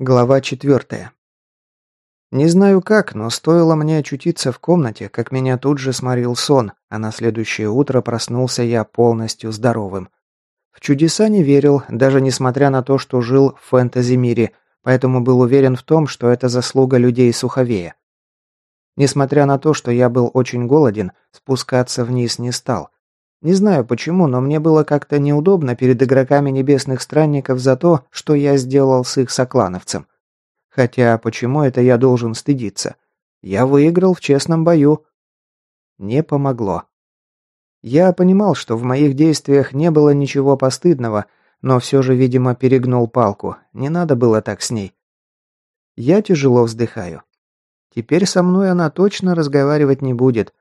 Глава четвертая. Не знаю как, но стоило мне очутиться в комнате, как меня тут же сморил сон, а на следующее утро проснулся я полностью здоровым. В чудеса не верил, даже несмотря на то, что жил в фэнтези-мире, поэтому был уверен в том, что это заслуга людей Суховея. Несмотря на то, что я был очень голоден, спускаться вниз не стал. Не знаю почему, но мне было как-то неудобно перед игроками небесных странников за то, что я сделал с их соклановцем. Хотя почему это я должен стыдиться? Я выиграл в честном бою. Не помогло. Я понимал, что в моих действиях не было ничего постыдного, но все же, видимо, перегнул палку. Не надо было так с ней. Я тяжело вздыхаю. Теперь со мной она точно разговаривать не будет,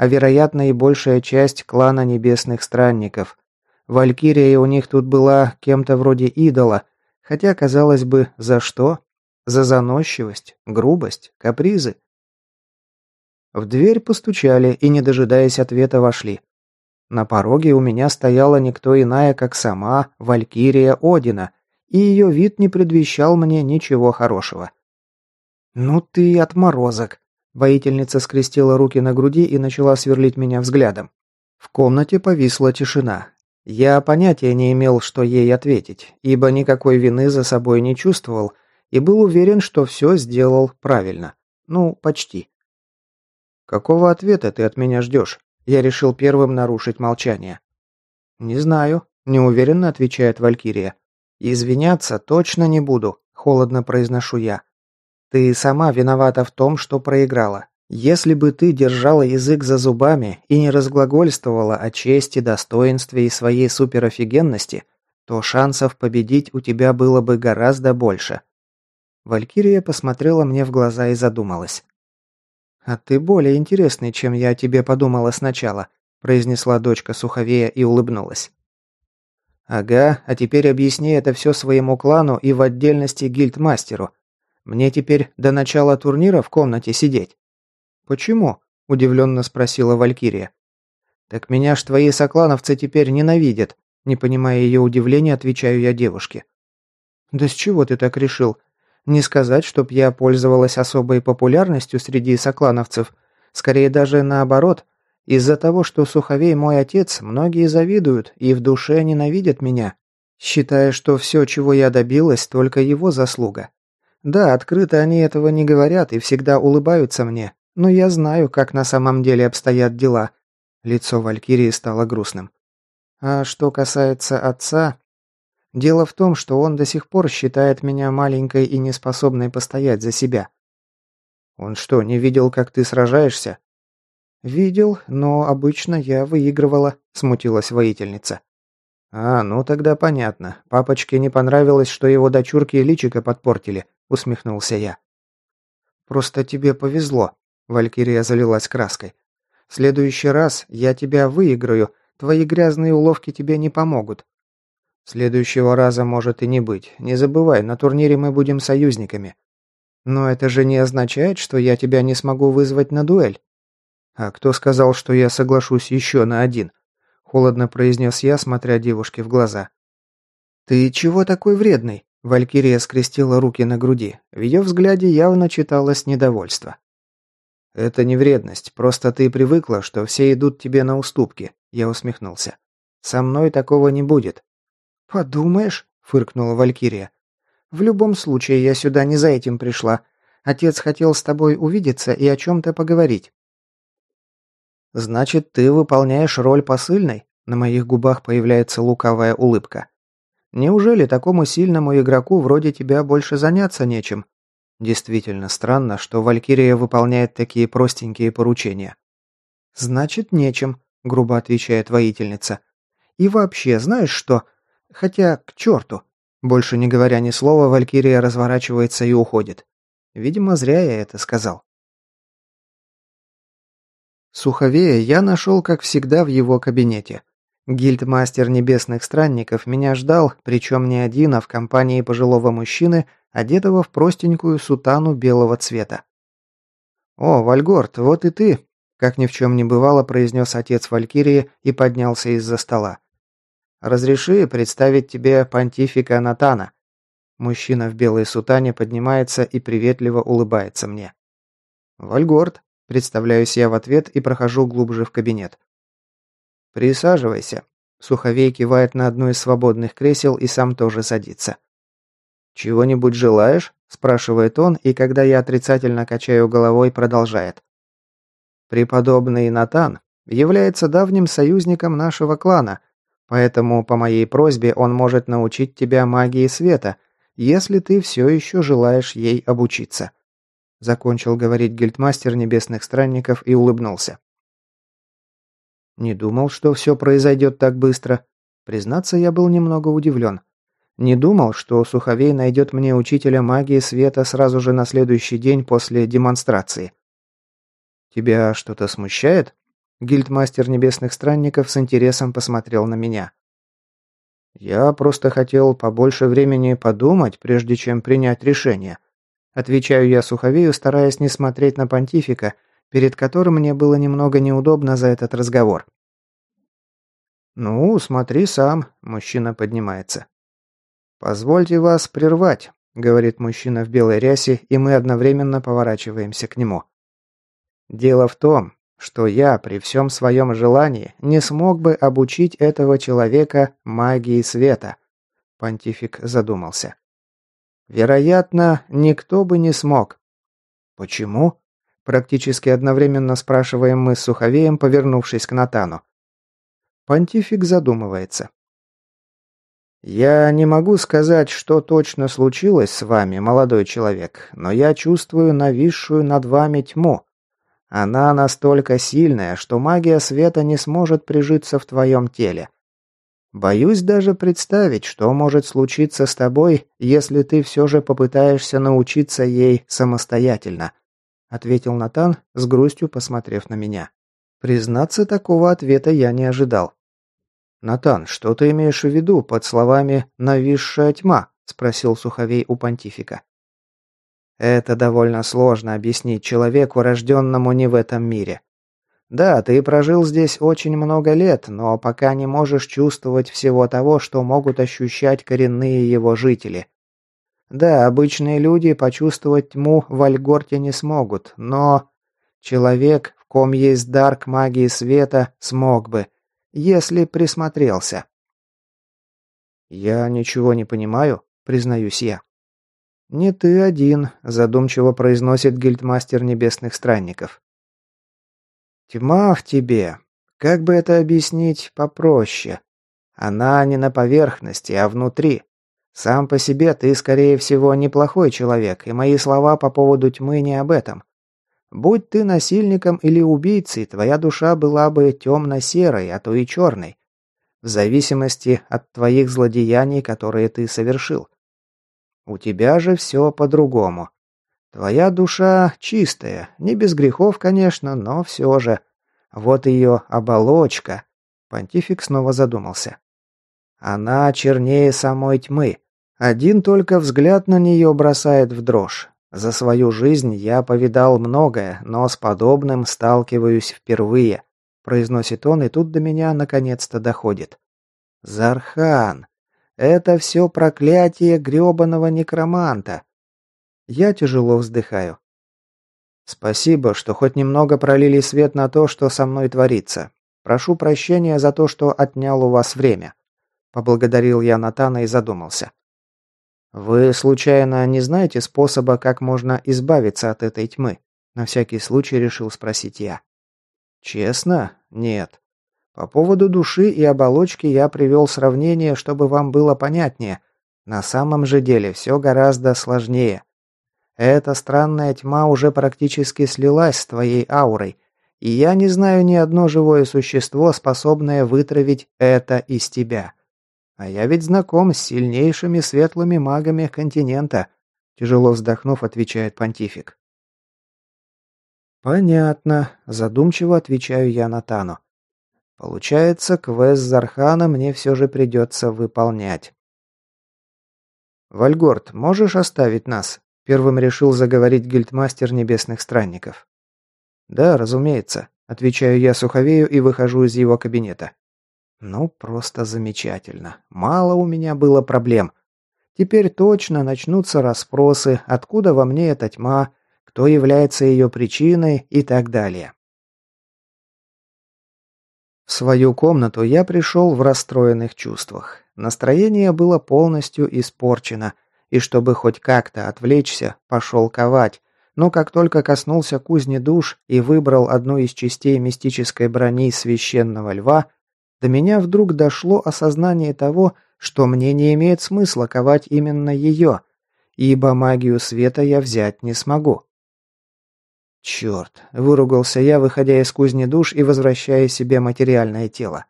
а вероятно и большая часть клана небесных странников. Валькирия у них тут была кем-то вроде идола, хотя, казалось бы, за что? За заносчивость, грубость, капризы. В дверь постучали и, не дожидаясь ответа, вошли. На пороге у меня стояла никто иная, как сама Валькирия Одина, и ее вид не предвещал мне ничего хорошего. «Ну ты отморозок!» Воительница скрестила руки на груди и начала сверлить меня взглядом. В комнате повисла тишина. Я понятия не имел, что ей ответить, ибо никакой вины за собой не чувствовал и был уверен, что все сделал правильно. Ну, почти. «Какого ответа ты от меня ждешь?» Я решил первым нарушить молчание. «Не знаю», – неуверенно отвечает Валькирия. «Извиняться точно не буду», – холодно произношу я. Ты сама виновата в том, что проиграла. Если бы ты держала язык за зубами и не разглагольствовала о чести, достоинстве и своей суперофигенности, то шансов победить у тебя было бы гораздо больше. Валькирия посмотрела мне в глаза и задумалась. «А ты более интересный, чем я о тебе подумала сначала», произнесла дочка Суховея и улыбнулась. «Ага, а теперь объясни это все своему клану и в отдельности гильдмастеру. Мне теперь до начала турнира в комнате сидеть?» «Почему?» – удивленно спросила Валькирия. «Так меня ж твои соклановцы теперь ненавидят», – не понимая ее удивления, отвечаю я девушке. «Да с чего ты так решил? Не сказать, чтоб я пользовалась особой популярностью среди соклановцев. Скорее даже наоборот. Из-за того, что Суховей мой отец, многие завидуют и в душе ненавидят меня, считая, что все, чего я добилась, только его заслуга. Да, открыто они этого не говорят и всегда улыбаются мне, но я знаю, как на самом деле обстоят дела. Лицо Валькирии стало грустным. А что касается отца, дело в том, что он до сих пор считает меня маленькой и неспособной постоять за себя. Он что, не видел, как ты сражаешься? Видел, но обычно я выигрывала, смутилась воительница. А, ну тогда понятно. Папочке не понравилось, что его дочурки личико подпортили усмехнулся я. Просто тебе повезло, Валькирия залилась краской. В следующий раз я тебя выиграю, твои грязные уловки тебе не помогут. Следующего раза может и не быть. Не забывай, на турнире мы будем союзниками. Но это же не означает, что я тебя не смогу вызвать на дуэль. А кто сказал, что я соглашусь еще на один? Холодно произнес я, смотря девушке в глаза. Ты чего такой вредный? Валькирия скрестила руки на груди. В ее взгляде явно читалось недовольство. «Это не вредность, просто ты привыкла, что все идут тебе на уступки», – я усмехнулся. «Со мной такого не будет». «Подумаешь», – фыркнула Валькирия. «В любом случае, я сюда не за этим пришла. Отец хотел с тобой увидеться и о чем-то поговорить». «Значит, ты выполняешь роль посыльной?» На моих губах появляется лукавая улыбка. Неужели такому сильному игроку вроде тебя больше заняться нечем? Действительно странно, что Валькирия выполняет такие простенькие поручения. Значит, нечем, грубо отвечает воительница. И вообще, знаешь что? Хотя, к черту. Больше не говоря ни слова, Валькирия разворачивается и уходит. Видимо, зря я это сказал. Суховея я нашел, как всегда, в его кабинете. Гильдмастер Небесных Странников меня ждал, причем не один, а в компании пожилого мужчины, одетого в простенькую сутану белого цвета. «О, Вальгорд, вот и ты!» – как ни в чем не бывало, произнес отец Валькирии и поднялся из-за стола. «Разреши представить тебе понтифика Натана». Мужчина в белой сутане поднимается и приветливо улыбается мне. «Вальгорд», – представляюсь я в ответ и прохожу глубже в кабинет. «Присаживайся», – Суховей кивает на одно из свободных кресел и сам тоже садится. «Чего-нибудь желаешь?» – спрашивает он, и когда я отрицательно качаю головой, продолжает. «Преподобный Натан является давним союзником нашего клана, поэтому по моей просьбе он может научить тебя магии света, если ты все еще желаешь ей обучиться». Закончил говорить гильдмастер небесных странников и улыбнулся. Не думал, что все произойдет так быстро. Признаться, я был немного удивлен. Не думал, что Суховей найдет мне учителя магии света сразу же на следующий день после демонстрации. «Тебя что-то смущает?» Гильдмастер небесных странников с интересом посмотрел на меня. «Я просто хотел побольше времени подумать, прежде чем принять решение». Отвечаю я Суховею, стараясь не смотреть на понтифика, перед которым мне было немного неудобно за этот разговор. «Ну, смотри сам», – мужчина поднимается. «Позвольте вас прервать», – говорит мужчина в белой рясе, и мы одновременно поворачиваемся к нему. «Дело в том, что я при всем своем желании не смог бы обучить этого человека магии света», – понтифик задумался. «Вероятно, никто бы не смог». «Почему?» – практически одновременно спрашиваем мы с Суховеем, повернувшись к Натану. Понтифик задумывается. «Я не могу сказать, что точно случилось с вами, молодой человек, но я чувствую нависшую над вами тьму. Она настолько сильная, что магия света не сможет прижиться в твоем теле. Боюсь даже представить, что может случиться с тобой, если ты все же попытаешься научиться ей самостоятельно», ответил Натан, с грустью посмотрев на меня. Признаться, такого ответа я не ожидал. «Натан, что ты имеешь в виду под словами «нависшая тьма»?» – спросил Суховей у понтифика. «Это довольно сложно объяснить человеку, рожденному не в этом мире. Да, ты прожил здесь очень много лет, но пока не можешь чувствовать всего того, что могут ощущать коренные его жители. Да, обычные люди почувствовать тьму в Альгорте не смогут, но... Человек, в ком есть дар к магии света, смог бы – если присмотрелся. «Я ничего не понимаю», — признаюсь я. «Не ты один», — задумчиво произносит гильдмастер небесных странников. «Тьма в тебе. Как бы это объяснить попроще? Она не на поверхности, а внутри. Сам по себе ты, скорее всего, неплохой человек, и мои слова по поводу тьмы не об этом. Будь ты насильником или убийцей, твоя душа была бы темно-серой, а то и черной. В зависимости от твоих злодеяний, которые ты совершил. У тебя же все по-другому. Твоя душа чистая, не без грехов, конечно, но все же. Вот ее оболочка. Понтифик снова задумался. Она чернее самой тьмы. Один только взгляд на нее бросает в дрожь. За свою жизнь я повидал многое, но с подобным сталкиваюсь впервые», – произносит он, и тут до меня наконец-то доходит. «Зархан! Это все проклятие грёбаного некроманта!» Я тяжело вздыхаю. «Спасибо, что хоть немного пролили свет на то, что со мной творится. Прошу прощения за то, что отнял у вас время». Поблагодарил я Натана и задумался. «Вы, случайно, не знаете способа, как можно избавиться от этой тьмы?» На всякий случай решил спросить я. «Честно? Нет. По поводу души и оболочки я привел сравнение, чтобы вам было понятнее. На самом же деле все гораздо сложнее. Эта странная тьма уже практически слилась с твоей аурой, и я не знаю ни одно живое существо, способное вытравить это из тебя. А я ведь знаком с сильнейшими светлыми магами континента, тяжело вздохнув, отвечает понтифик. Понятно, задумчиво отвечаю я Натану. Получается, квест Зархана мне все же придется выполнять. «Вальгорд, можешь оставить нас?» – первым решил заговорить гильдмастер небесных странников. «Да, разумеется», – отвечаю я Суховею и выхожу из его кабинета. Ну, просто замечательно. Мало у меня было проблем. Теперь точно начнутся расспросы, откуда во мне эта тьма, кто является ее причиной и так далее. В свою комнату я пришел в расстроенных чувствах. Настроение было полностью испорчено, и чтобы хоть как-то отвлечься, пошел ковать, но как только коснулся кузни душ и выбрал одну из частей мистической брони священного льва, до меня вдруг дошло осознание того, что мне не имеет смысла ковать именно ее, ибо магию света я взять не смогу. Черт, выругался я, выходя из кузни душ и возвращая себе материальное тело.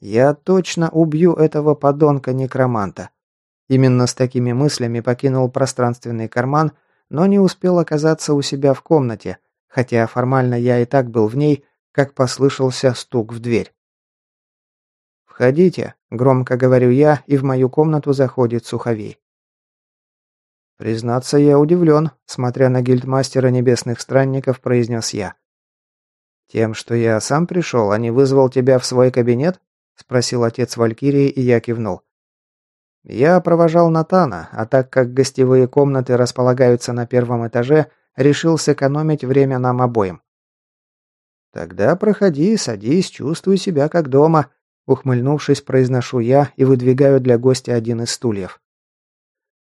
Я точно убью этого подонка-некроманта. Именно с такими мыслями покинул пространственный карман, но не успел оказаться у себя в комнате, хотя формально я и так был в ней, как послышался стук в дверь. «Входите», — громко говорю я, и в мою комнату заходит Суховей. «Признаться, я удивлен», — смотря на гильдмастера небесных странников, произнес я. «Тем, что я сам пришел, а не вызвал тебя в свой кабинет?» — спросил отец Валькирии, и я кивнул. «Я провожал Натана, а так как гостевые комнаты располагаются на первом этаже, решил сэкономить время нам обоим». «Тогда проходи, садись, чувствуй себя как дома», Ухмыльнувшись, произношу я и выдвигаю для гостя один из стульев.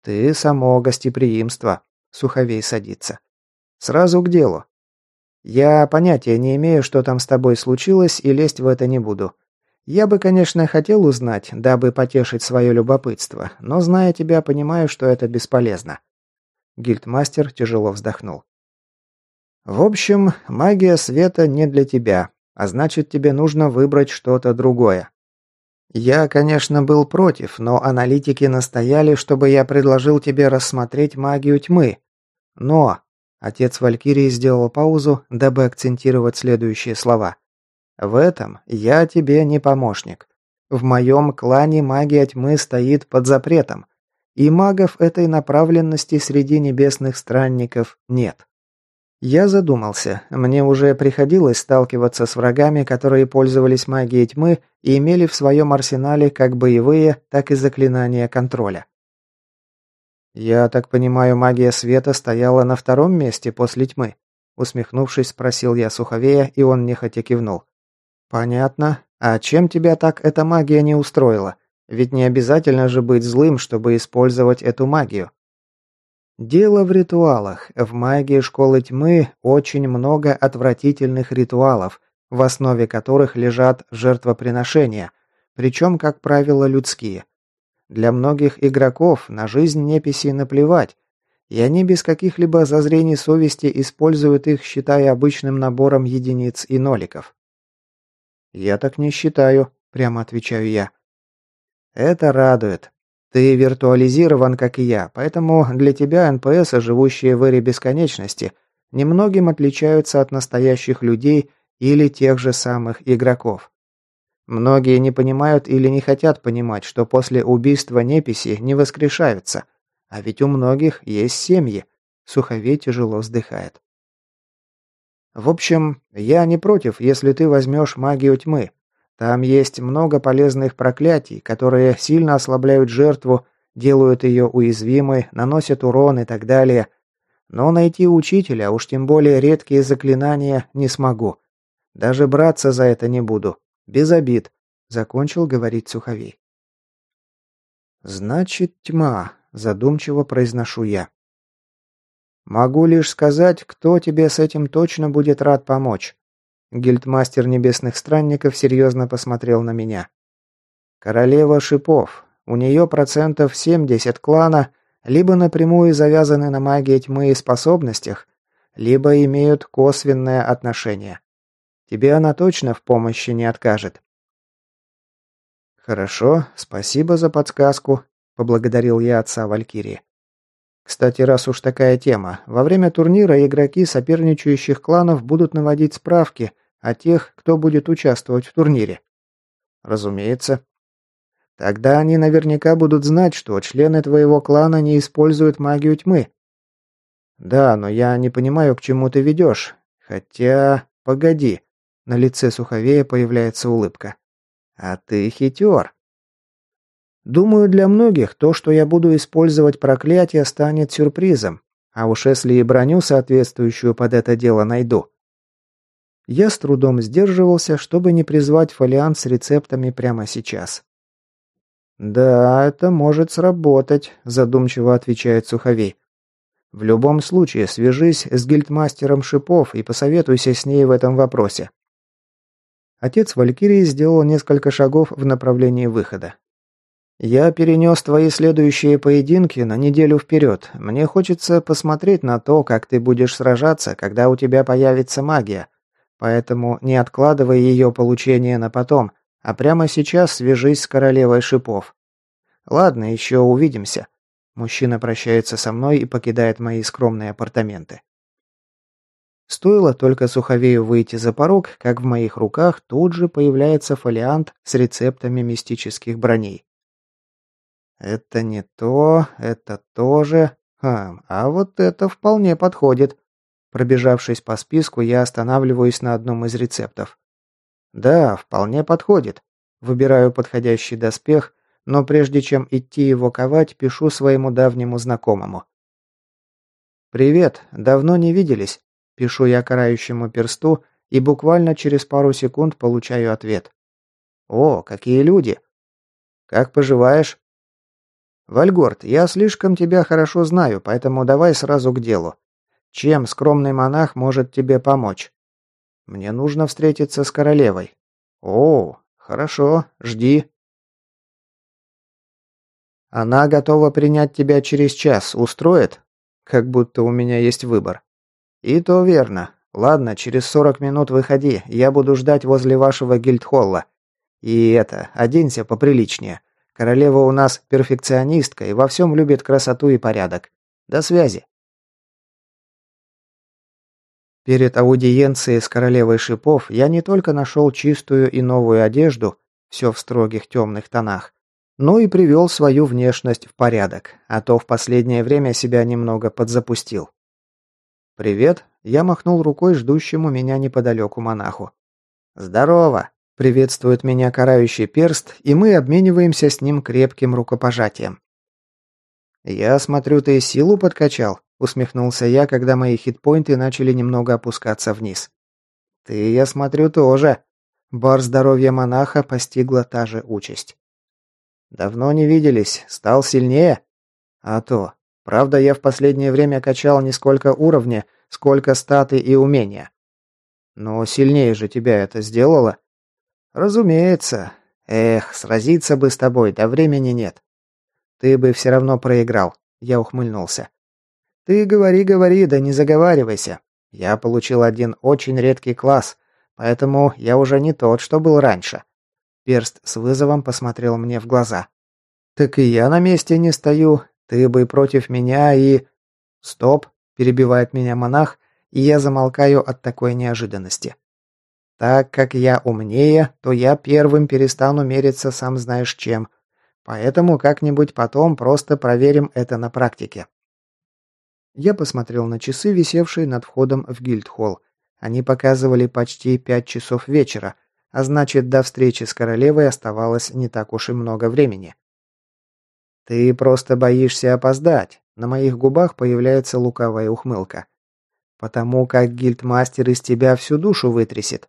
«Ты само гостеприимство», — Суховей садится. «Сразу к делу. Я понятия не имею, что там с тобой случилось, и лезть в это не буду. Я бы, конечно, хотел узнать, дабы потешить свое любопытство, но, зная тебя, понимаю, что это бесполезно». Гильдмастер тяжело вздохнул. «В общем, магия света не для тебя. А значит, тебе нужно выбрать что-то другое. Я, конечно, был против, но аналитики настояли, чтобы я предложил тебе рассмотреть магию тьмы. Но... Отец Валькирии сделал паузу, дабы акцентировать следующие слова. «В этом я тебе не помощник. В моем клане магия тьмы стоит под запретом, и магов этой направленности среди небесных странников нет. Я задумался. Мне уже приходилось сталкиваться с врагами, которые пользовались магией тьмы и имели в своем арсенале как боевые, так и заклинания контроля. «Я так понимаю, магия света стояла на втором месте после тьмы?» Усмехнувшись, спросил я Суховея, и он нехотя кивнул. «Понятно. А чем тебя так эта магия не устроила? Ведь не обязательно же быть злым, чтобы использовать эту магию». Дело в ритуалах. В магии школы тьмы очень много отвратительных ритуалов, в основе которых лежат жертвоприношения, причем, как правило, людские. Для многих игроков на жизнь неписи наплевать, и они без каких-либо зазрений совести используют их, считая обычным набором единиц и ноликов. «Я так не считаю», – прямо отвечаю я. «Это радует. Ты виртуализирован, как и я, поэтому для тебя НПС, живущие в эре бесконечности, немногим отличаются от настоящих людей или тех же самых игроков. Многие не понимают или не хотят понимать, что после убийства неписи не воскрешаются, а ведь у многих есть семьи. Суховей тяжело вздыхает. В общем, я не против, если ты возьмешь магию тьмы, там есть много полезных проклятий, которые сильно ослабляют жертву, делают ее уязвимой, наносят урон и так далее. Но найти учителя, уж тем более редкие заклинания, не смогу. Даже браться за это не буду. Без обид», — закончил говорить Суховей. «Значит, тьма», — задумчиво произношу я. «Могу лишь сказать, кто тебе с этим точно будет рад помочь. Гильдмастер Небесных Странников серьезно посмотрел на меня. «Королева шипов. У нее процентов 70 клана либо напрямую завязаны на магии тьмы и способностях, либо имеют косвенное отношение. Тебе она точно в помощи не откажет». «Хорошо, спасибо за подсказку», – поблагодарил я отца Валькирии. Кстати, раз уж такая тема, во время турнира игроки соперничающих кланов будут наводить справки – а тех, кто будет участвовать в турнире? Разумеется. Тогда они наверняка будут знать, что члены твоего клана не используют магию тьмы. Да, но я не понимаю, к чему ты ведешь. Хотя... Погоди. На лице Суховея появляется улыбка. А ты хитер. Думаю, для многих то, что я буду использовать проклятие, станет сюрпризом. А уж если и броню соответствующую под это дело найду. Я с трудом сдерживался, чтобы не призвать фолиант с рецептами прямо сейчас. «Да, это может сработать», – задумчиво отвечает Суховей. «В любом случае, свяжись с гильдмастером Шипов и посоветуйся с ней в этом вопросе». Отец Валькирии сделал несколько шагов в направлении выхода. «Я перенес твои следующие поединки на неделю вперед. Мне хочется посмотреть на то, как ты будешь сражаться, когда у тебя появится магия. Поэтому не откладывай ее получение на потом, а прямо сейчас свяжись с королевой шипов. Ладно, еще увидимся». Мужчина прощается со мной и покидает мои скромные апартаменты. Стоило только Суховею выйти за порог, как в моих руках тут же появляется фолиант с рецептами мистических броней. Это не то, это тоже. А, а вот это вполне подходит. Пробежавшись по списку, я останавливаюсь на одном из рецептов. Да, вполне подходит. Выбираю подходящий доспех, но прежде чем идти его ковать, пишу своему давнему знакомому. «Привет, давно не виделись», – пишу я карающему персту и буквально через пару секунд получаю ответ. «О, какие люди!» «Как поживаешь?» «Вальгорд, я слишком тебя хорошо знаю, поэтому давай сразу к делу. Чем скромный монах может тебе помочь?» «Мне нужно встретиться с королевой». «О, хорошо, жди». «Она готова принять тебя через час. Устроит?» «Как будто у меня есть выбор». «И то верно. Ладно, через сорок минут выходи. Я буду ждать возле вашего гильдхолла. И это, оденься поприличнее. Королева у нас перфекционистка и во всем любит красоту и порядок. До связи. Перед аудиенцией с королевой шипов я не только нашел чистую и новую одежду, все в строгих темных тонах, но и привел свою внешность в порядок, а то в последнее время себя немного подзапустил. «Привет», – я махнул рукой ждущему меня неподалеку монаху. «Здорово», Приветствует меня карающий перст, и мы обмениваемся с ним крепким рукопожатием. «Я смотрю, ты силу подкачал», — усмехнулся я, когда мои хитпоинты начали немного опускаться вниз. «Ты, я смотрю, тоже». Бар здоровья монаха постигла та же участь. «Давно не виделись. Стал сильнее?» «А то. Правда, я в последнее время качал не сколько уровня, сколько статы и умения». «Но сильнее же тебя это сделало?» «Разумеется. Эх, сразиться бы с тобой, да времени нет. Ты бы все равно проиграл», — я ухмыльнулся. «Ты говори, говори, да не заговаривайся. Я получил один очень редкий класс, поэтому я уже не тот, что был раньше». Перст с вызовом посмотрел мне в глаза. «Так и я на месте не стою. Ты бы против меня и...» «Стоп!» – перебивает меня монах, и я замолкаю от такой неожиданности. Так как я умнее, то я первым перестану мериться сам знаешь чем. Поэтому как-нибудь потом просто проверим это на практике. Я посмотрел на часы, висевшие над входом в гильдхолл. Они показывали почти пять часов вечера, а значит, до встречи с королевой оставалось не так уж и много времени. «Ты просто боишься опоздать», — на моих губах появляется лукавая ухмылка. «Потому как гильдмастер из тебя всю душу вытрясет.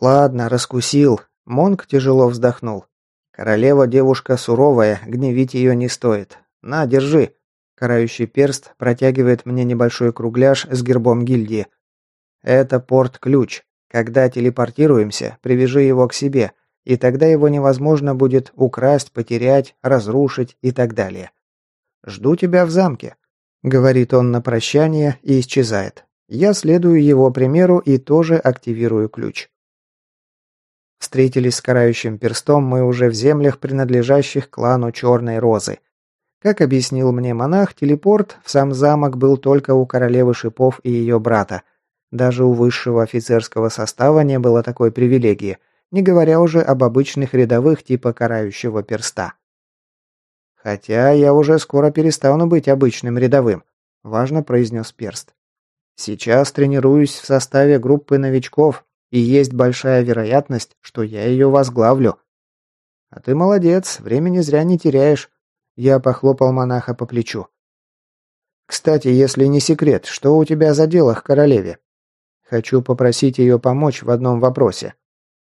«Ладно, раскусил». Монк тяжело вздохнул. «Королева девушка суровая, гневить ее не стоит. На, держи». Карающий перст протягивает мне небольшой кругляш с гербом гильдии. «Это порт-ключ. Когда телепортируемся, привяжи его к себе, и тогда его невозможно будет украсть, потерять, разрушить и так далее. Жду тебя в замке», — говорит он на прощание и исчезает. Я следую его примеру и тоже активирую ключ. Встретились с карающим перстом мы уже в землях, принадлежащих клану Черной Розы. Как объяснил мне монах, телепорт в сам замок был только у королевы шипов и ее брата. Даже у высшего офицерского состава не было такой привилегии, не говоря уже об обычных рядовых типа карающего перста. «Хотя я уже скоро перестану быть обычным рядовым», – важно произнес перст. «Сейчас тренируюсь в составе группы новичков, и есть большая вероятность, что я ее возглавлю. «А ты молодец, времени зря не теряешь». Я похлопал монаха по плечу. «Кстати, если не секрет, что у тебя за дело к королеве?» «Хочу попросить ее помочь в одном вопросе».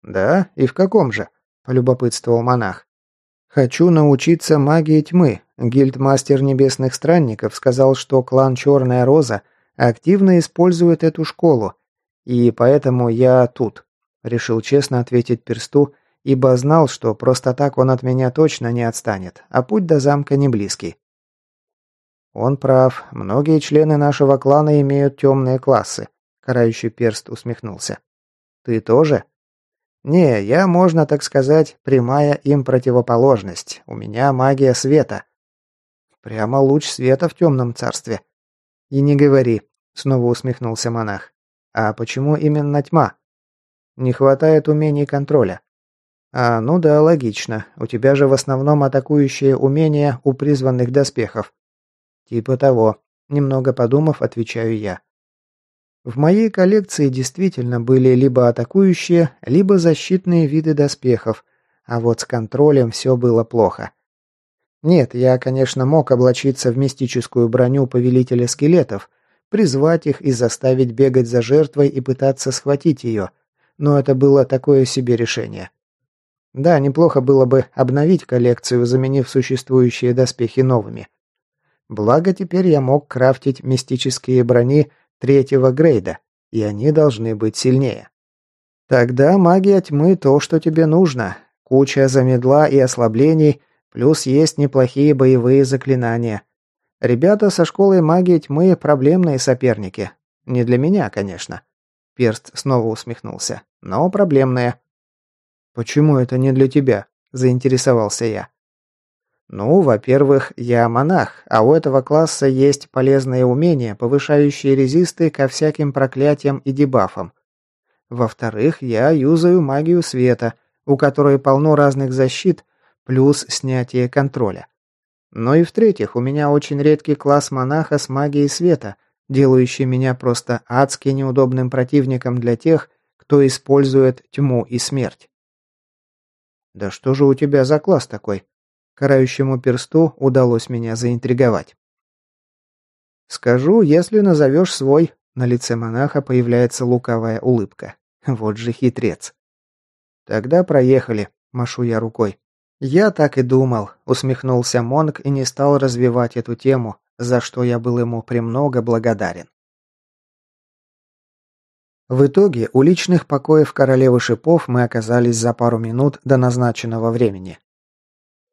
«Да? И в каком же?» – полюбопытствовал монах. «Хочу научиться магии тьмы. Гильдмастер Небесных Странников сказал, что клан Черная Роза активно использует эту школу, и поэтому я тут», – решил честно ответить персту, ибо знал, что просто так он от меня точно не отстанет, а путь до замка не близкий. Он прав, многие члены нашего клана имеют темные классы, карающий перст усмехнулся. Ты тоже? Не, я, можно так сказать, прямая им противоположность. У меня магия света. Прямо луч света в темном царстве. И не говори, снова усмехнулся монах. А почему именно тьма? Не хватает умений контроля. А, ну да, логично. У тебя же в основном атакующие умения у призванных доспехов. Типа того. Немного подумав, отвечаю я. В моей коллекции действительно были либо атакующие, либо защитные виды доспехов, а вот с контролем все было плохо. Нет, я, конечно, мог облачиться в мистическую броню повелителя скелетов, призвать их и заставить бегать за жертвой и пытаться схватить ее, но это было такое себе решение. Да, неплохо было бы обновить коллекцию, заменив существующие доспехи новыми. Благо теперь я мог крафтить мистические брони третьего грейда, и они должны быть сильнее. Тогда магия тьмы то, что тебе нужно. Куча замедла и ослаблений, плюс есть неплохие боевые заклинания. Ребята со школой магии тьмы проблемные соперники. Не для меня, конечно. Перст снова усмехнулся. Но проблемные. «Почему это не для тебя?» – заинтересовался я. «Ну, во-первых, я монах, а у этого класса есть полезные умения, повышающие резисты ко всяким проклятиям и дебафам. Во-вторых, я юзаю магию света, у которой полно разных защит, плюс снятие контроля. Ну и в-третьих, у меня очень редкий класс монаха с магией света, делающий меня просто адски неудобным противником для тех, кто использует тьму и смерть. «Да что же у тебя за класс такой?» Карающему персту удалось меня заинтриговать. «Скажу, если назовешь свой...» На лице монаха появляется лукавая улыбка. Вот же хитрец. «Тогда проехали», – машу я рукой. «Я так и думал», – усмехнулся Монг и не стал развивать эту тему, за что я был ему премного благодарен. В итоге у личных покоев королевы шипов мы оказались за пару минут до назначенного времени.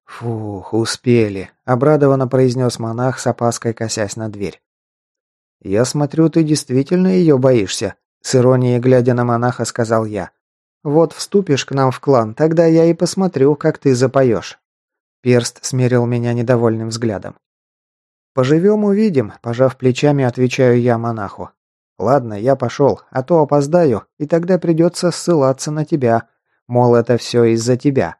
«Фух, успели», – обрадованно произнес монах с опаской косясь на дверь. «Я смотрю, ты действительно ее боишься», – с иронией глядя на монаха сказал я. «Вот вступишь к нам в клан, тогда я и посмотрю, как ты запоешь». Перст смерил меня недовольным взглядом. «Поживем, увидим», – пожав плечами, отвечаю я монаху. «Ладно, я пошел, а то опоздаю, и тогда придется ссылаться на тебя. Мол, это все из-за тебя».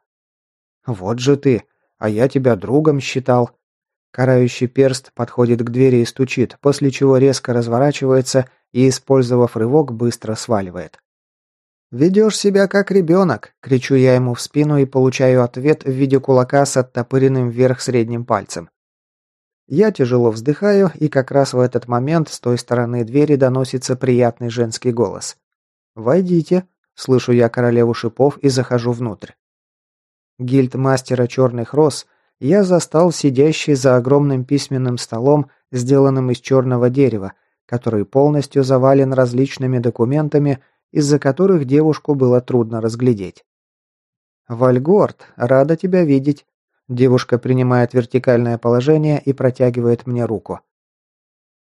«Вот же ты!» А я тебя другом считал». Карающий перст подходит к двери и стучит, после чего резко разворачивается и, использовав рывок, быстро сваливает. «Ведешь себя как ребенок!» – кричу я ему в спину и получаю ответ в виде кулака с оттопыренным вверх средним пальцем. Я тяжело вздыхаю, и как раз в этот момент с той стороны двери доносится приятный женский голос. «Войдите!» – слышу я королеву шипов и захожу внутрь. Гильдмастера черных роз я застал сидящий за огромным письменным столом, сделанным из черного дерева, который полностью завален различными документами, из-за которых девушку было трудно разглядеть. «Вальгорд, рада тебя видеть». Девушка принимает вертикальное положение и протягивает мне руку.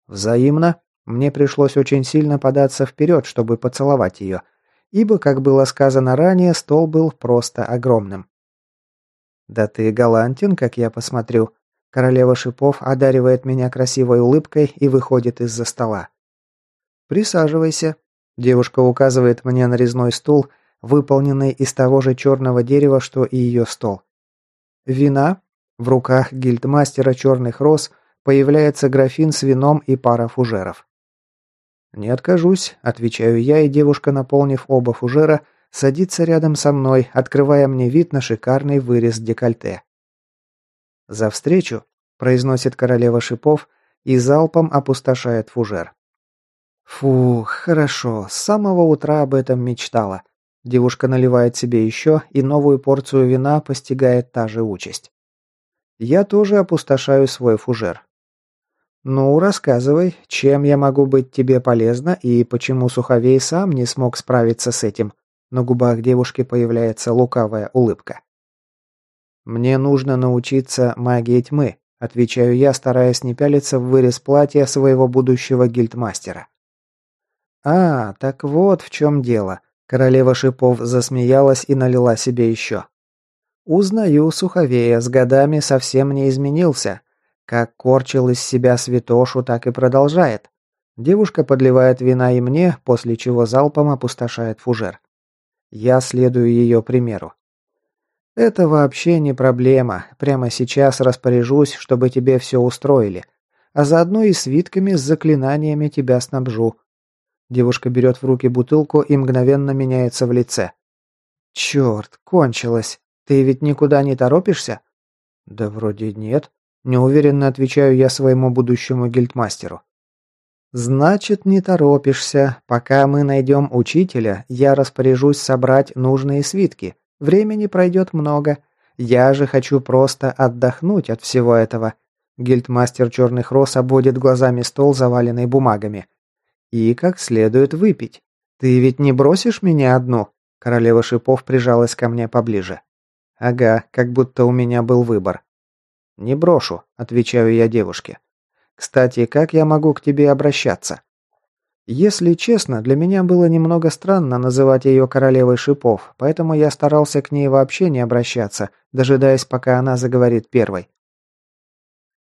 Взаимно. Мне пришлось очень сильно податься вперед, чтобы поцеловать ее, ибо, как было сказано ранее, стол был просто огромным. «Да ты галантен, как я посмотрю». Королева шипов одаривает меня красивой улыбкой и выходит из-за стола. «Присаживайся». Девушка указывает мне на резной стул, выполненный из того же черного дерева, что и ее стол. «Вина?» В руках гильдмастера черных роз появляется графин с вином и пара фужеров. «Не откажусь», – отвечаю я, и девушка, наполнив оба фужера, садится рядом со мной, открывая мне вид на шикарный вырез декольте. «За встречу!» – произносит королева шипов и залпом опустошает фужер. Фу, хорошо, с самого утра об этом мечтала. Девушка наливает себе еще, и новую порцию вина постигает та же участь. Я тоже опустошаю свой фужер. «Ну, рассказывай, чем я могу быть тебе полезна и почему Суховей сам не смог справиться с этим?» На губах девушки появляется лукавая улыбка. «Мне нужно научиться магии тьмы», – отвечаю я, стараясь не пялиться в вырез платья своего будущего гильдмастера. «А, так вот в чем дело», – королева шипов засмеялась и налила себе еще. «Узнаю Суховея, с годами совсем не изменился, как корчил из себя святошу, так и продолжает. Девушка подливает вина и мне, после чего залпом опустошает фужер. Я следую ее примеру. Это вообще не проблема. Прямо сейчас распоряжусь, чтобы тебе все устроили. А заодно и свитками с заклинаниями тебя снабжу. Девушка берет в руки бутылку и мгновенно меняется в лице. Черт, кончилось. Ты ведь никуда не торопишься? Да вроде нет. Неуверенно отвечаю я своему будущему гильдмастеру. «Значит, не торопишься. Пока мы найдем учителя, я распоряжусь собрать нужные свитки. Времени пройдет много. Я же хочу просто отдохнуть от всего этого». Гильдмастер Черных Роз обводит глазами стол, заваленный бумагами. «И как следует выпить. Ты ведь не бросишь меня одну?» Королева шипов прижалась ко мне поближе. «Ага, как будто у меня был выбор. «Не брошу», – отвечаю я девушке. «Кстати, как я могу к тебе обращаться?» Если честно, для меня было немного странно называть ее королевой шипов, поэтому я старался к ней вообще не обращаться, дожидаясь, пока она заговорит первой.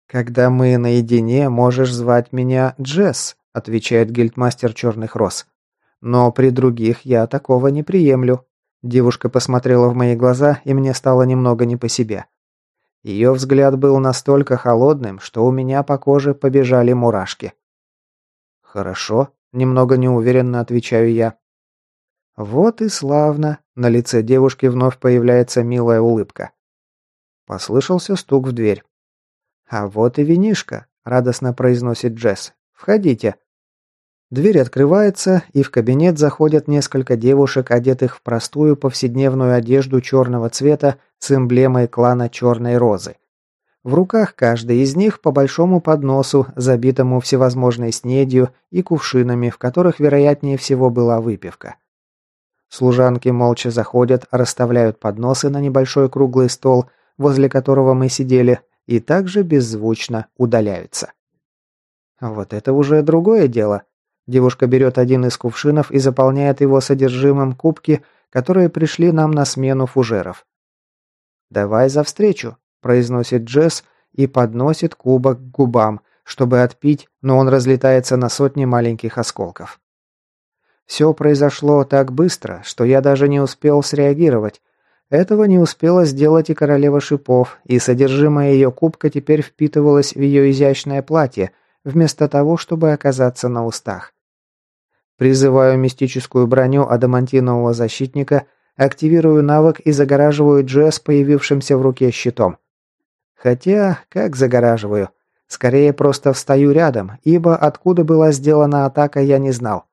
«Когда мы наедине, можешь звать меня Джесс», – отвечает гильдмастер Черных Роз. «Но при других я такого не приемлю». Девушка посмотрела в мои глаза, и мне стало немного не по себе. Ее взгляд был настолько холодным, что у меня по коже побежали мурашки. «Хорошо», – немного неуверенно отвечаю я. «Вот и славно», – на лице девушки вновь появляется милая улыбка. Послышался стук в дверь. «А вот и винишка», – радостно произносит Джесс. «Входите». Дверь открывается, и в кабинет заходят несколько девушек, одетых в простую повседневную одежду черного цвета с эмблемой клана Черной Розы. В руках каждой из них по большому подносу, забитому всевозможной снедью и кувшинами, в которых, вероятнее всего, была выпивка. Служанки молча заходят, расставляют подносы на небольшой круглый стол, возле которого мы сидели, и также беззвучно удаляются. Вот это уже другое дело. Девушка берет один из кувшинов и заполняет его содержимым кубки, которые пришли нам на смену фужеров. «Давай за встречу», – произносит Джесс и подносит кубок к губам, чтобы отпить, но он разлетается на сотни маленьких осколков. Все произошло так быстро, что я даже не успел среагировать. Этого не успела сделать и королева шипов, и содержимое ее кубка теперь впитывалось в ее изящное платье, вместо того, чтобы оказаться на устах. Призываю мистическую броню адамантинового защитника, активирую навык и загораживаю Джесс появившимся в руке щитом. Хотя, как загораживаю? Скорее просто встаю рядом, ибо откуда была сделана атака, я не знал.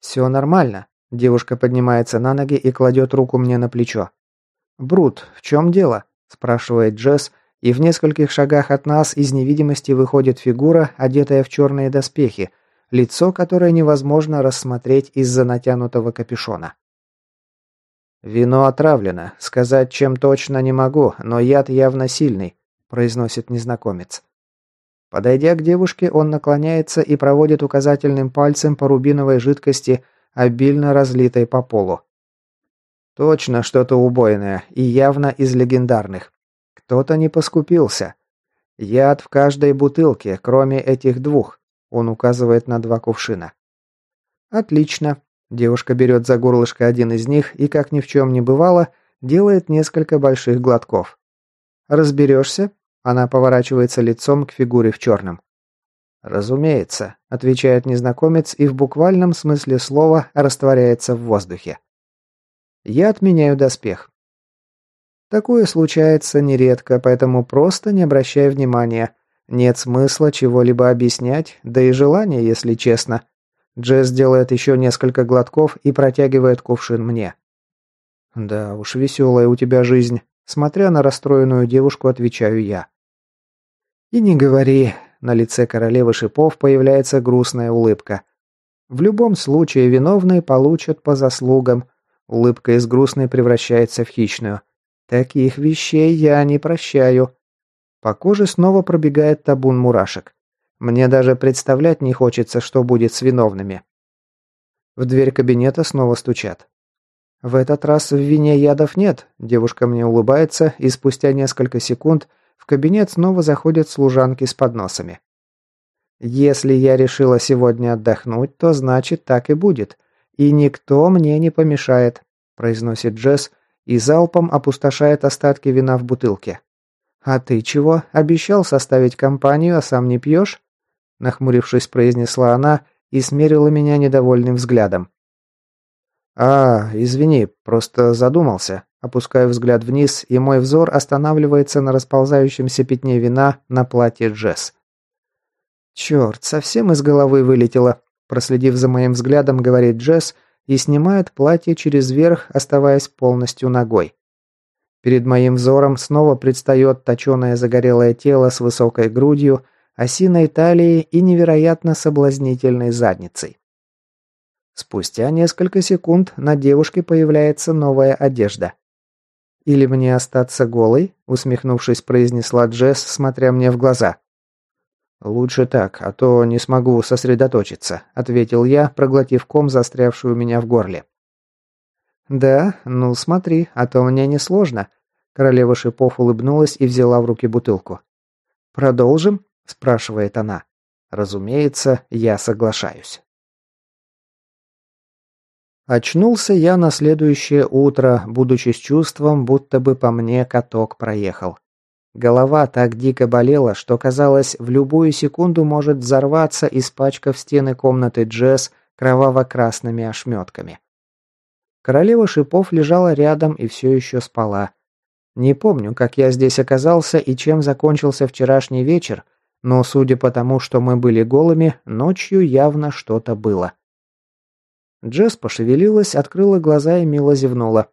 «Все нормально», – девушка поднимается на ноги и кладет руку мне на плечо. «Брут, в чем дело?» – спрашивает Джесс, и в нескольких шагах от нас из невидимости выходит фигура, одетая в черные доспехи, лицо которое невозможно рассмотреть из-за натянутого капюшона. «Вино отравлено. Сказать, чем точно не могу, но яд явно сильный», – произносит незнакомец. Подойдя к девушке, он наклоняется и проводит указательным пальцем по рубиновой жидкости, обильно разлитой по полу. Точно что-то убойное и явно из легендарных. Кто-то не поскупился. Яд в каждой бутылке, кроме этих двух. Он указывает на два кувшина. Отлично. Девушка берет за горлышко один из них и, как ни в чем не бывало, делает несколько больших глотков. «Разберешься?» Она поворачивается лицом к фигуре в черном. «Разумеется», – отвечает незнакомец и в буквальном смысле слова растворяется в воздухе. Я отменяю доспех. Такое случается нередко, поэтому просто не обращай внимания. Нет смысла чего-либо объяснять, да и желания, если честно. Джесс делает еще несколько глотков и протягивает кувшин мне. «Да уж, веселая у тебя жизнь», – смотря на расстроенную девушку, отвечаю я. «И не говори», – на лице королевы шипов появляется грустная улыбка. «В любом случае виновные получат по заслугам». Улыбка из грустной превращается в хищную. «Таких вещей я не прощаю». По коже снова пробегает табун мурашек. Мне даже представлять не хочется, что будет с виновными. В дверь кабинета снова стучат. В этот раз в вине ядов нет. Девушка мне улыбается, и спустя несколько секунд в кабинет снова заходят служанки с подносами. Если я решила сегодня отдохнуть, то значит так и будет. И никто мне не помешает, произносит Джесс и залпом опустошает остатки вина в бутылке. А ты чего? Обещал составить компанию, а сам не пьешь? Нахмурившись, произнесла она и смерила меня недовольным взглядом. «А, извини, просто задумался». Опускаю взгляд вниз, и мой взор останавливается на расползающемся пятне вина на платье Джесс. «Черт, совсем из головы вылетело», проследив за моим взглядом, говорит Джесс и снимает платье через верх, оставаясь полностью ногой. Перед моим взором снова предстает точеное загорелое тело с высокой грудью, осиной талией и невероятно соблазнительной задницей. Спустя несколько секунд на девушке появляется новая одежда. «Или мне остаться голой?» – усмехнувшись, произнесла Джесс, смотря мне в глаза. «Лучше так, а то не смогу сосредоточиться», – ответил я, проглотив ком, застрявший у меня в горле. «Да, ну смотри, а то мне несложно». Королева шипов улыбнулась и взяла в руки бутылку. «Продолжим?» – спрашивает она. Разумеется, я соглашаюсь. Очнулся я на следующее утро, будучи с чувством, будто бы по мне каток проехал. Голова так дико болела, что казалось, в любую секунду может взорваться, испачкав стены комнаты Джесс кроваво-красными ошметками. Королева шипов лежала рядом и все еще спала. Не помню, как я здесь оказался и чем закончился вчерашний вечер, но судя по тому, что мы были голыми, ночью явно что-то было. Джесс пошевелилась, открыла глаза и мило зевнула.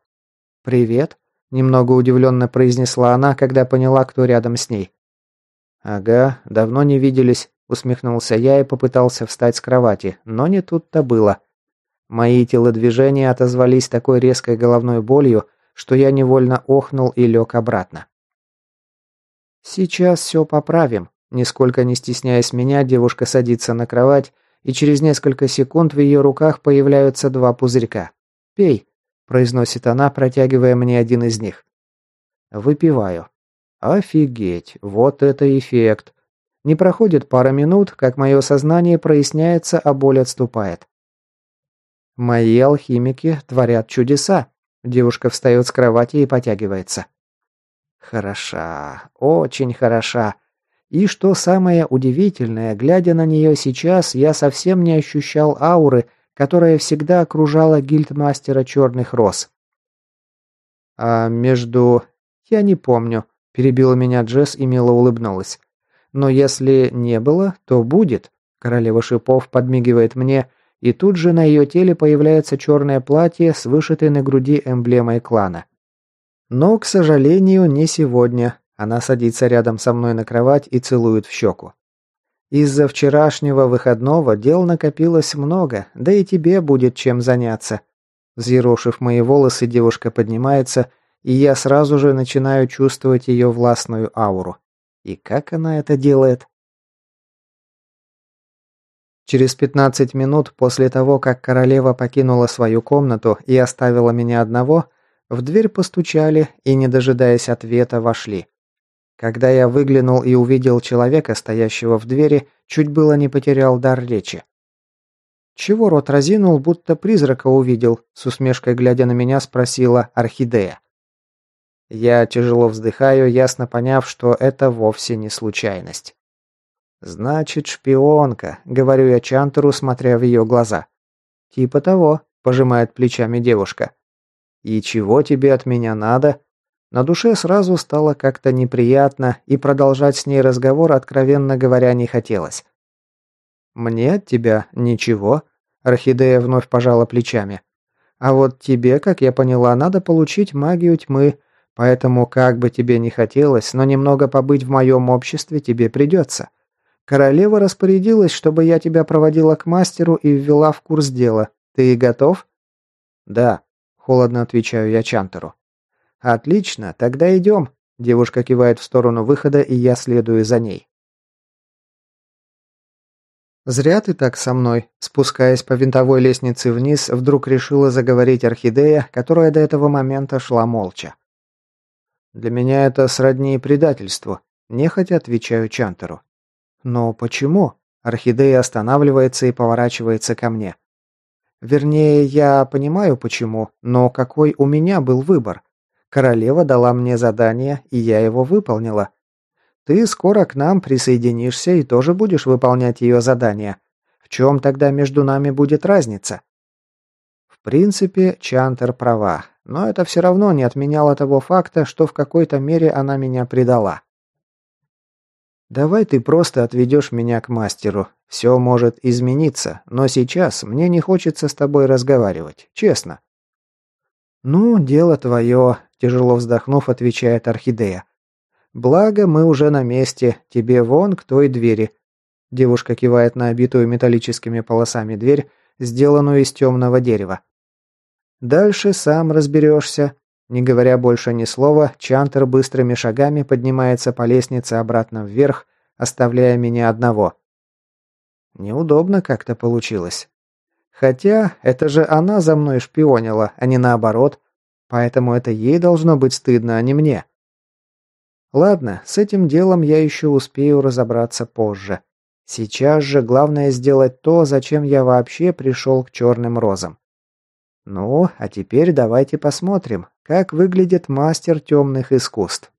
«Привет», – немного удивленно произнесла она, когда поняла, кто рядом с ней. «Ага, давно не виделись», – усмехнулся я и попытался встать с кровати, но не тут-то было. Мои телодвижения отозвались такой резкой головной болью, что я невольно охнул и лег обратно. «Сейчас все поправим», – нисколько не стесняясь меня, девушка садится на кровать и через несколько секунд в ее руках появляются два пузырька. «Пей», – произносит она, протягивая мне один из них. Выпиваю. Офигеть, вот это эффект. Не проходит пара минут, как мое сознание проясняется, а боль отступает. Мои алхимики творят чудеса. Девушка встает с кровати и потягивается. Хороша, очень хороша. И что самое удивительное, глядя на нее сейчас, я совсем не ощущал ауры, которая всегда окружала гильдмастера черных роз. А между... Я не помню, перебила меня Джесс и мило улыбнулась. Но если не было, то будет. Королева шипов подмигивает мне, и тут же на ее теле появляется черное платье с вышитой на груди эмблемой клана. Но, к сожалению, не сегодня. Она садится рядом со мной на кровать и целует в щеку. Из-за вчерашнего выходного дел накопилось много, да и тебе будет чем заняться. Взъерошив мои волосы, девушка поднимается, и я сразу же начинаю чувствовать ее властную ауру. И как она это делает? Через 15 минут после того, как королева покинула свою комнату и оставила меня одного, в дверь постучали и, не дожидаясь ответа, вошли. Когда я выглянул и увидел человека, стоящего в двери, чуть было не потерял дар речи. «Чего рот разинул, будто призрака увидел?» С усмешкой глядя на меня спросила Орхидея. Я тяжело вздыхаю, ясно поняв, что это вовсе не случайность. «Значит, шпионка», — говорю я Чантеру, смотря в ее глаза. «Типа того», — пожимает плечами девушка. «И чего тебе от меня надо?» На душе сразу стало как-то неприятно, и продолжать с ней разговор, откровенно говоря, не хотелось. «Мне от тебя ничего», — Орхидея вновь пожала плечами. «А вот тебе, как я поняла, надо получить магию тьмы, поэтому как бы тебе ни хотелось, но немного побыть в моем обществе тебе придется. Королева распорядилась, чтобы я тебя проводила к мастеру и ввела в курс дела. Ты готов?» «Да», — холодно отвечаю я Чантеру. «Отлично, тогда идем». Девушка кивает в сторону выхода, и я следую за ней. «Зря ты так со мной», спускаясь по винтовой лестнице вниз, вдруг решила заговорить орхидея, которая до этого момента шла молча. «Для меня это сродни предательству», – нехотя отвечаю Чантеру. «Но почему?» Орхидея останавливается и поворачивается ко мне. Вернее, я понимаю почему, но какой у меня был выбор? Королева дала мне задание, и я его выполнила. Ты скоро к нам присоединишься и тоже будешь выполнять ее задание. В чем тогда между нами будет разница? В принципе, Чантер права, но это все равно не отменяло того факта, что в какой-то мере она меня предала. Давай ты просто отведешь меня к мастеру. Все может измениться, но сейчас мне не хочется с тобой разговаривать, честно. Ну, дело твое, Тяжело вздохнув, отвечает Орхидея. «Благо, мы уже на месте. Тебе вон к той двери». Девушка кивает на обитую металлическими полосами дверь, сделанную из темного дерева. «Дальше сам разберешься». Не говоря больше ни слова, Чантер быстрыми шагами поднимается по лестнице обратно вверх, оставляя меня одного. Неудобно как-то получилось. Хотя, это же она за мной шпионила, а не наоборот. Поэтому это ей должно быть стыдно, а не мне. Ладно, с этим делом я еще успею разобраться позже. Сейчас же главное сделать то, зачем я вообще пришел к черным розам. Ну, а теперь давайте посмотрим, как выглядит мастер темных искусств.